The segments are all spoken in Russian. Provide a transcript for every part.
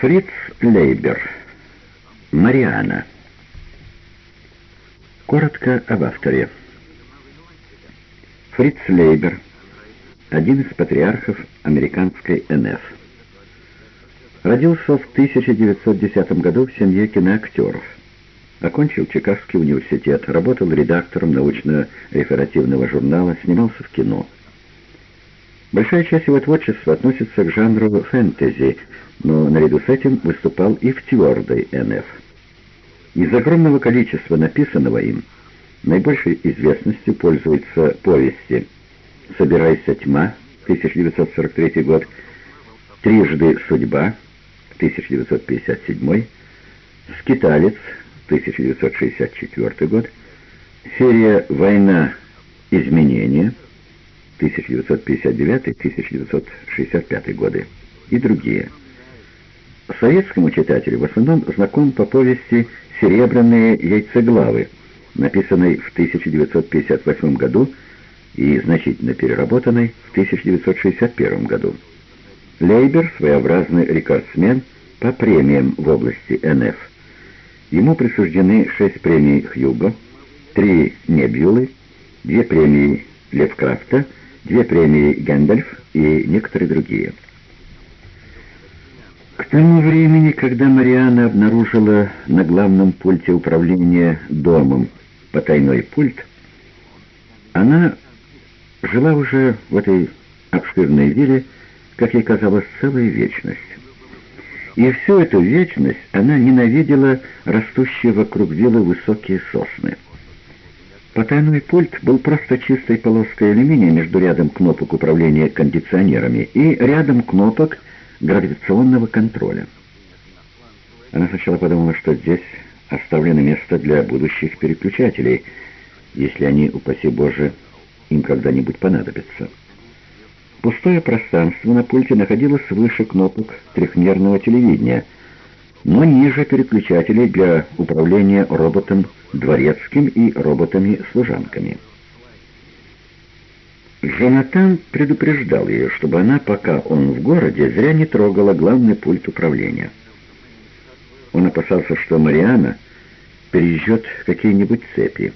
Фриц Лейбер. Мариана. Коротко об авторе. Фриц Лейбер, один из патриархов американской НФ. Родился в 1910 году в семье киноактеров. Окончил Чикагский университет, работал редактором научно-реферативного журнала, снимался в кино. Большая часть его творчества относится к жанру фэнтези, но наряду с этим выступал и в твердой НФ. Из огромного количества написанного им наибольшей известностью пользуются повести «Собирайся, тьма» 1943 год, «Трижды судьба» 1957, «Скиталец» 1964 год, серия «Война. Изменения» 1959-1965 годы и другие. Советскому читателю в основном знаком по повести «Серебряные яйцеглавы», написанной в 1958 году и значительно переработанной в 1961 году. Лейбер – своеобразный рекордсмен по премиям в области НФ. Ему присуждены шесть премий Хьюго, три Небюлы, две премии Левкрафта, две премии Гэндальф и некоторые другие. К тому времени, когда Мариана обнаружила на главном пульте управления домом потайной пульт, она жила уже в этой обширной вилле, как ей казалось, целая вечность. И всю эту вечность она ненавидела растущие вокруг виллы высокие сосны. Потайной пульт был просто чистой полоской алюминия между рядом кнопок управления кондиционерами и рядом кнопок гравитационного контроля. Она сначала подумала, что здесь оставлено место для будущих переключателей, если они, упаси Боже, им когда-нибудь понадобятся. Пустое пространство на пульте находилось выше кнопок трехмерного телевидения, но ниже переключателей для управления роботом дворецким и роботами-служанками. Джонатан предупреждал ее, чтобы она, пока он в городе, зря не трогала главный пульт управления. Он опасался, что Мариана перейдет какие-нибудь цепи.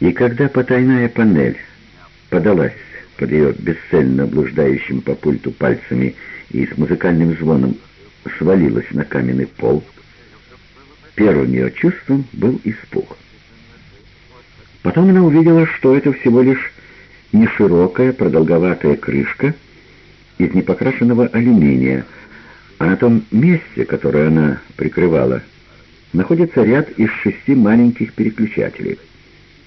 И когда потайная панель подалась под ее бесцельно блуждающим по пульту пальцами и с музыкальным звоном свалилась на каменный пол, первым ее чувством был испуг. Потом она увидела, что это всего лишь неширокая продолговатая крышка из непокрашенного алюминия, а на том месте, которое она прикрывала, находится ряд из шести маленьких переключателей.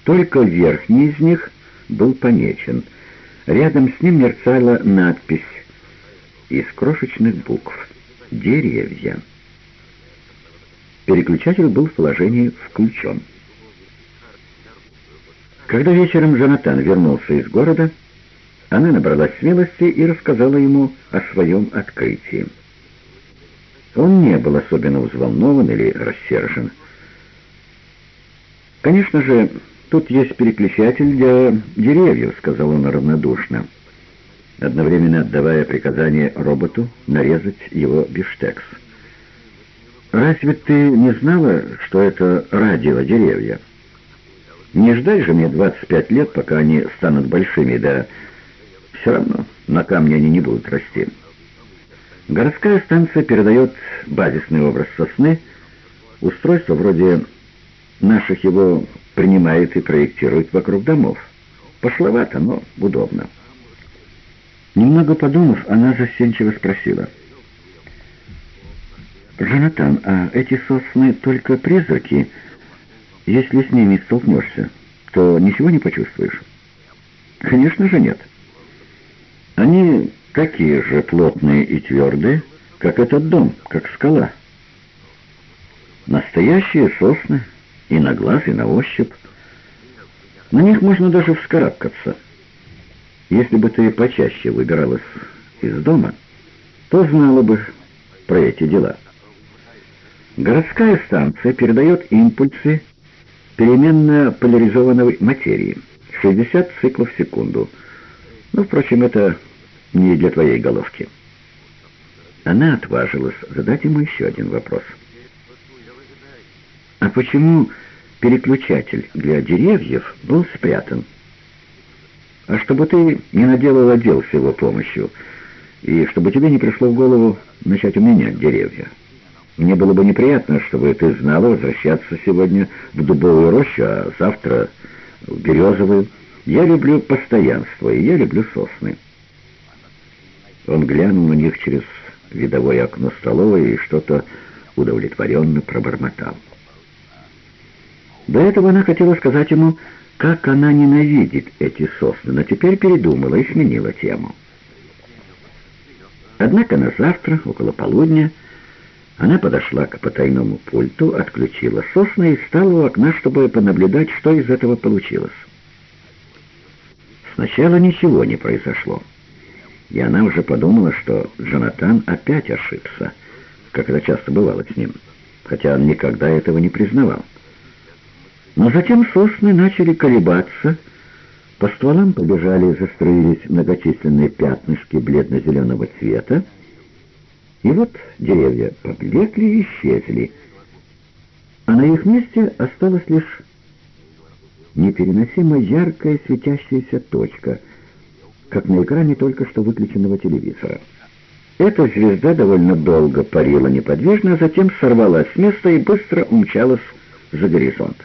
Только верхний из них был помечен — Рядом с ним мерцала надпись из крошечных букв «Деревья». Переключатель был в положении «включен». Когда вечером Джонатан вернулся из города, она набралась смелости и рассказала ему о своем открытии. Он не был особенно взволнован или рассержен. Конечно же, «Тут есть переключатель для деревьев», — сказал он равнодушно, одновременно отдавая приказание роботу нарезать его бифштекс. «Разве ты не знала, что это радиодеревья? Не ждать же мне 25 лет, пока они станут большими, да все равно на камне они не будут расти». Городская станция передает базисный образ сосны, устройство вроде наших его принимает и проектирует вокруг домов. Пошловато, но удобно. Немного подумав, она застенчиво спросила. «Джонатан, а эти сосны только призраки? Если с ними столкнешься, то ничего не почувствуешь?» «Конечно же нет. Они такие же плотные и твердые, как этот дом, как скала. Настоящие сосны, и на глаз, и на ощупь. На них можно даже вскарабкаться. Если бы ты почаще выбиралась из дома, то знала бы про эти дела. Городская станция передает импульсы переменно поляризованной материи, 60 циклов в секунду. Но, впрочем, это не для твоей головки. она отважилась задать ему еще один вопрос. «А почему переключатель для деревьев был спрятан?» «А чтобы ты не наделала дел с его помощью, и чтобы тебе не пришло в голову начать уменять деревья. Мне было бы неприятно, чтобы ты знала возвращаться сегодня в дубовую рощу, а завтра в березовую. Я люблю постоянство, и я люблю сосны». Он глянул на них через видовое окно столовой и что-то удовлетворенно пробормотал. До этого она хотела сказать ему, как она ненавидит эти сосны, но теперь передумала и сменила тему. Однако на завтра, около полудня, она подошла к потайному пульту, отключила сосны и встала у окна, чтобы понаблюдать, что из этого получилось. Сначала ничего не произошло и она уже подумала, что Джонатан опять ошибся, как это часто бывало с ним, хотя он никогда этого не признавал. Но затем сосны начали колебаться, по стволам побежали и застроились многочисленные пятнышки бледно-зеленого цвета, и вот деревья поблекли и исчезли, а на их месте осталась лишь непереносимо яркая светящаяся точка — как на экране только что выключенного телевизора. Эта звезда довольно долго парила неподвижно, а затем сорвалась с места и быстро умчалась за горизонт.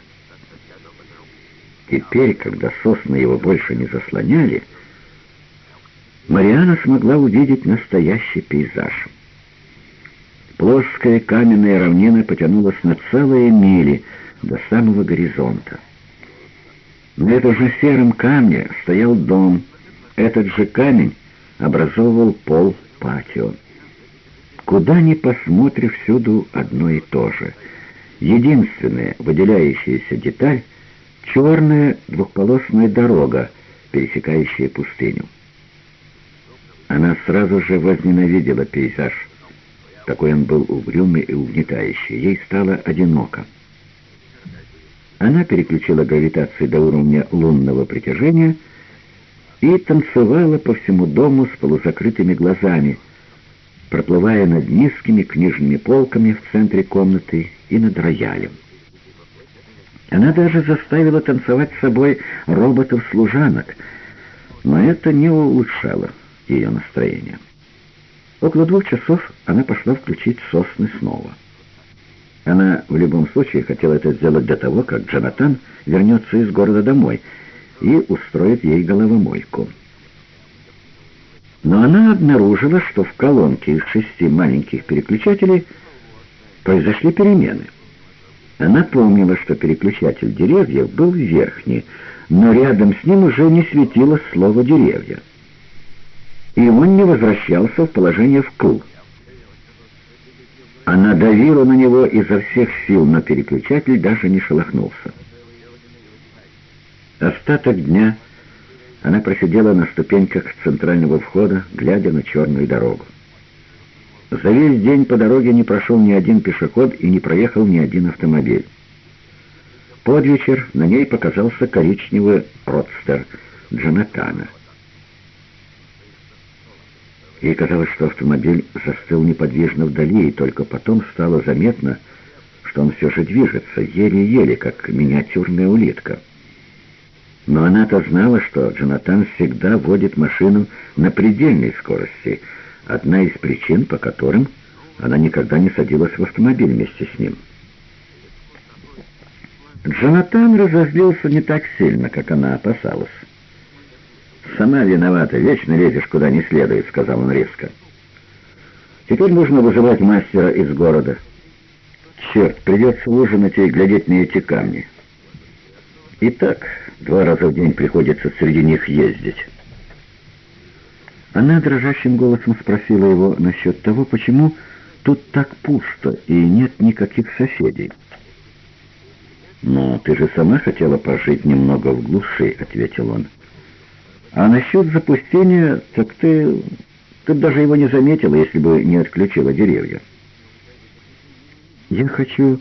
Теперь, когда сосны его больше не заслоняли, Мариана смогла увидеть настоящий пейзаж. Плоская каменная равнина потянулась на целые мили до самого горизонта. На этом же сером камне стоял дом — этот же камень образовывал пол патио. Куда ни посмотришь, всюду одно и то же. Единственная выделяющаяся деталь — черная двухполосная дорога, пересекающая пустыню. Она сразу же возненавидела пейзаж. Такой он был угрюмый и угнетающий. Ей стало одиноко. Она переключила гравитацию до уровня лунного притяжения — и танцевала по всему дому с полузакрытыми глазами, проплывая над низкими книжными полками в центре комнаты и над роялем. Она даже заставила танцевать с собой роботов-служанок, но это не улучшало ее настроение. Около двух часов она пошла включить сосны снова. Она в любом случае хотела это сделать до того, как Джонатан вернется из города домой — и устроит ей головомойку. Но она обнаружила, что в колонке из шести маленьких переключателей произошли перемены. Она помнила, что переключатель деревьев был верхний, но рядом с ним уже не светилось слово «деревья». И он не возвращался в положение вкл. Она давила на него изо всех сил, но переключатель даже не шелохнулся. Остаток дня она просидела на ступеньках центрального входа, глядя на черную дорогу. За весь день по дороге не прошел ни один пешеход и не проехал ни один автомобиль. Под вечер на ней показался коричневый родстер Джонатана. Ей казалось, что автомобиль застыл неподвижно вдали, и только потом стало заметно, что он все же движется, еле-еле, как миниатюрная улитка. Но она-то знала, что Джонатан всегда водит машину на предельной скорости, одна из причин, по которым она никогда не садилась в автомобиль вместе с ним. Джонатан разозлился не так сильно, как она опасалась. «Сама виновата, вечно лезешь куда не следует», — сказал он резко. «Теперь нужно вызывать мастера из города. Черт, придется ужинать и глядеть на эти камни». Итак, два раза в день приходится среди них ездить. Она дрожащим голосом спросила его насчет того, почему тут так пусто и нет никаких соседей. «Но ты же сама хотела пожить немного в глуши», — ответил он. «А насчет запустения, так ты... ты даже его не заметила, если бы не отключила деревья». «Я хочу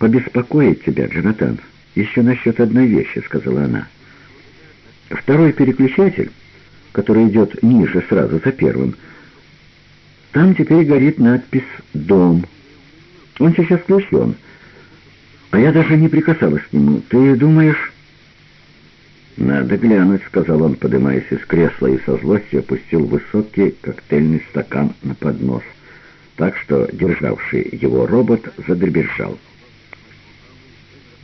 побеспокоить тебя, Джонатан», «Еще насчет одной вещи», — сказала она. «Второй переключатель, который идет ниже сразу за первым, Там теперь горит надпись «Дом». Он сейчас включен. А я даже не прикасалась к нему. Ты думаешь...» «Надо глянуть», — сказал он, поднимаясь из кресла и со злостью опустил высокий коктейльный стакан на поднос, так что державший его робот задребезжал.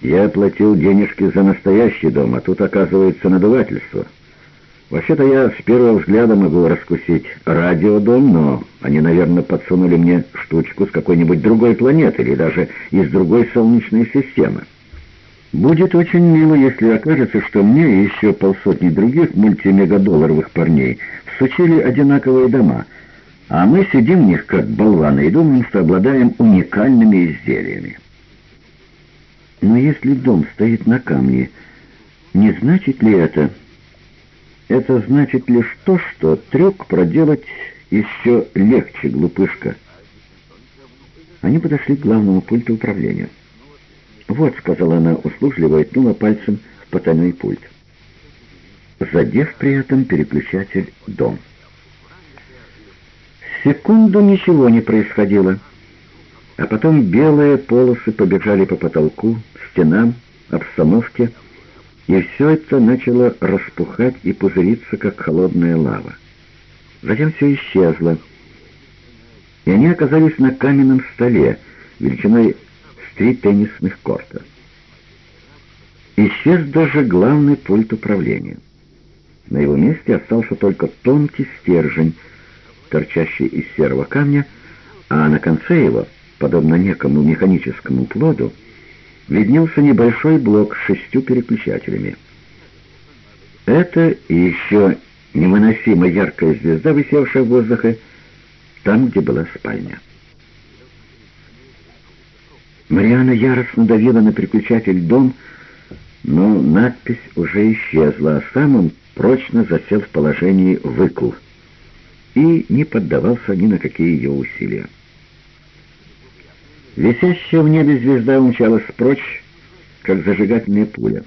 «Я платил денежки за настоящий дом, а тут, оказывается, надувательство». Вообще-то я с первого взгляда могу раскусить радиодом, но они, наверное, подсунули мне штучку с какой-нибудь другой планеты или даже из другой солнечной системы. Будет очень мило, если окажется, что мне и еще полсотни других мультимегадолларовых парней всучили одинаковые дома, а мы сидим в них как болваны и думаем, что обладаем уникальными изделиями. Но если дом стоит на камне, не значит ли это... Это значит лишь то, что трюк проделать еще легче, глупышка. Они подошли к главному пульту управления. «Вот», — сказала она услужливо и ткнула пальцем в потайной пульт, задев при этом переключатель «Дом». Секунду ничего не происходило, а потом белые полосы побежали по потолку, стенам, обстановке, и все это начало распухать и пузыриться, как холодная лава. Затем все исчезло, и они оказались на каменном столе, величиной с три теннисных корта. Исчез даже главный пульт управления. На его месте остался только тонкий стержень, торчащий из серого камня, а на конце его, подобно некому механическому плоду, виднелся небольшой блок с шестью переключателями. Это и еще невыносимо яркая звезда, висевшая в воздухе, там, где была спальня. Мариана яростно давила на переключатель «Дом», но надпись уже исчезла, а сам он прочно засел в положении «Выкл» и не поддавался ни на какие ее усилия. Висящая в небе звезда умчалась прочь, как зажигательная пуля.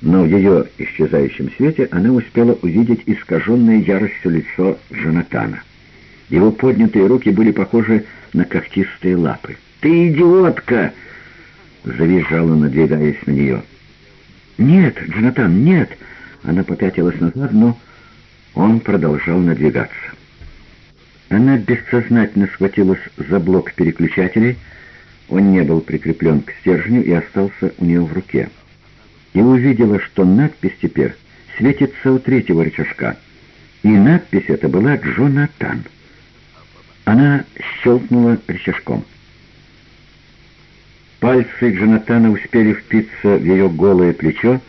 Но в ее исчезающем свете она успела увидеть искаженное яростью лицо Джонатана. Его поднятые руки были похожи на когтистые лапы. «Ты идиотка!» — завизжала, надвигаясь на нее. «Нет, Джонатан, нет!» Она попятилась назад, но он продолжал надвигаться. Она бессознательно схватилась за блок переключателей, он не был прикреплен к стержню и остался у нее в руке. И увидела, что надпись теперь светится у третьего рычажка. И надпись эта была «Джонатан». Она щелкнула рычажком. Пальцы Джонатана успели впиться в ее голое плечо,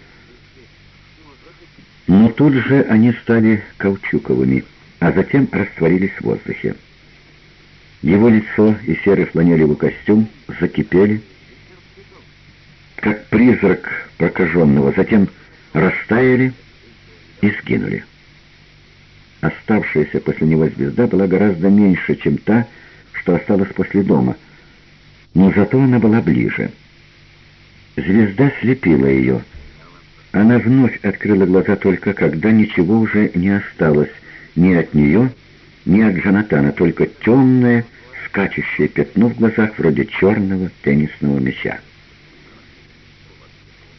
но тут же они стали каучуковыми а затем растворились в воздухе. Его лицо и серый фланелевый костюм закипели, как призрак прокаженного, затем растаяли и сгинули. Оставшаяся после него звезда была гораздо меньше, чем та, что осталась после дома, но зато она была ближе. Звезда слепила ее. Она вновь открыла глаза только, когда ничего уже не осталось, ни от нее, ни от Джонатана, только темное, скачущее пятно в глазах вроде черного теннисного мяча.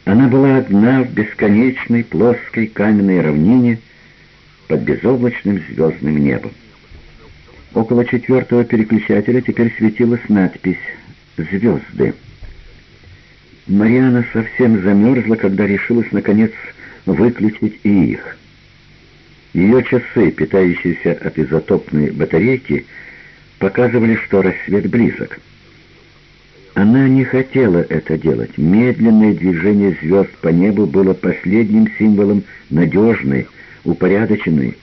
Она была одна в бесконечной плоской каменной равнине под безоблачным звездным небом. Около четвертого переключателя теперь светилась надпись «Звезды». Мариана совсем замерзла, когда решилась, наконец, выключить и их. Ее часы, питающиеся от изотопной батарейки, показывали, что рассвет близок. Она не хотела это делать. Медленное движение звезд по небу было последним символом надежной, упорядоченной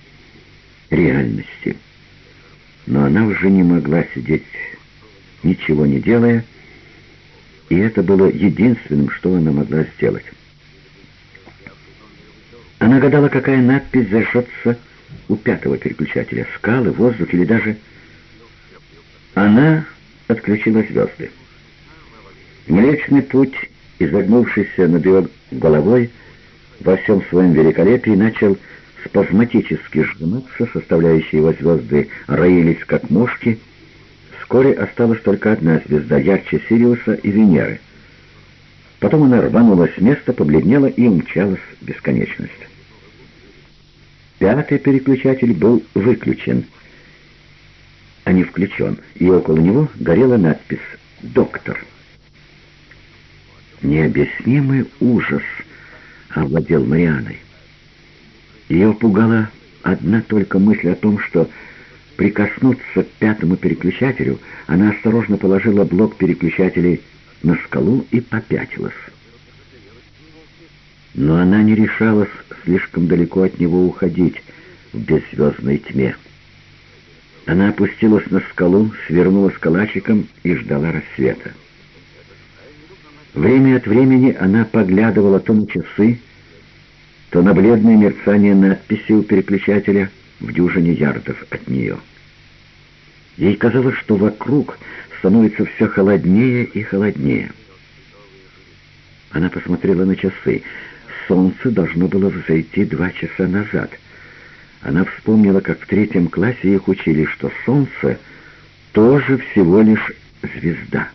реальности. Но она уже не могла сидеть, ничего не делая, и это было единственным, что она могла сделать. Она гадала, какая надпись зажжется у пятого переключателя. Скалы, воздух или даже... Она отключила звезды. Млечный путь, изогнувшийся над ее головой, во всем своем великолепии начал спазматически сжиматься, составляющие его звезды роились как мушки. Вскоре осталась только одна звезда, ярче Сириуса и Венеры. Потом она рванулась с места, побледнела и умчалась в бесконечность. Пятый переключатель был выключен, а не включен, и около него горела надпись «Доктор». Необъяснимый ужас овладел Марианой. Ее пугала одна только мысль о том, что прикоснуться к пятому переключателю, она осторожно положила блок переключателей на скалу и попятилась. Но она не решалась слишком далеко от него уходить в беззвездной тьме. Она опустилась на скалу, свернулась калачиком и ждала рассвета. Время от времени она поглядывала то на часы, то на бледное мерцание надписи у переключателя в дюжине ярдов от нее. Ей казалось, что вокруг становится все холоднее и холоднее. Она посмотрела на часы. Солнце должно было взойти два часа назад. Она вспомнила, как в третьем классе их учили, что солнце тоже всего лишь звезда.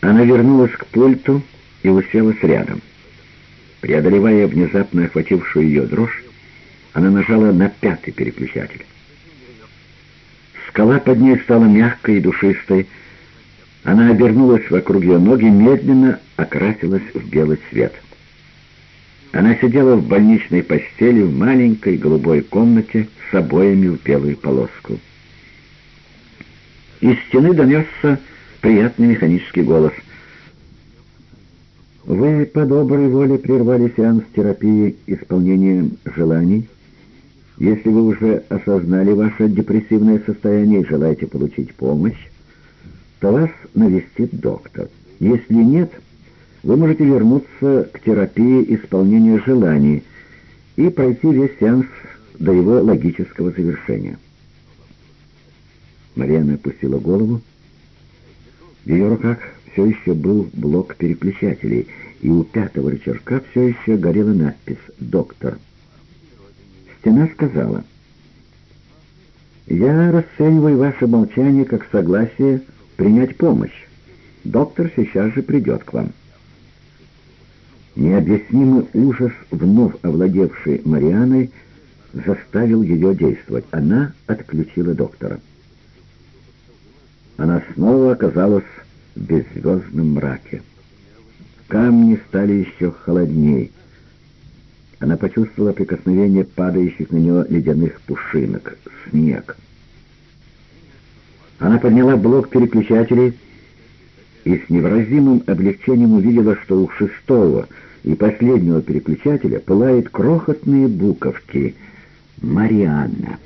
Она вернулась к пульту и уселась рядом. Преодолевая внезапно охватившую ее дрожь, она нажала на пятый переключатель. Скала под ней стала мягкой и душистой. Она обернулась вокруг ее ноги, медленно окрасилась в белый цвет. Она сидела в больничной постели в маленькой голубой комнате с обоями в белую полоску. Из стены донесся приятный механический голос — вы по доброй воле прервали сеанс терапии исполнением желаний. Если вы уже осознали ваше депрессивное состояние и желаете получить помощь, то вас навестит доктор. Если нет, вы можете вернуться к терапии исполнения желаний и пройти весь сеанс до его логического завершения. Марьяна опустила голову. В ее руках все еще был блок переключателей, и у пятого рычажка все еще горела надпись «Доктор». Стена сказала, «Я расцениваю ваше молчание как согласие принять помощь. Доктор сейчас же придет к вам». Необъяснимый ужас, вновь овладевший Марианой, заставил ее действовать. Она отключила доктора. Она снова оказалась в беззвездном мраке. Камни стали еще холодней. Она почувствовала прикосновение падающих на нее ледяных пушинок, снег. Она подняла блок переключателей и с невыразимым облегчением увидела, что у шестого и последнего переключателя пылают крохотные буковки «Марианна».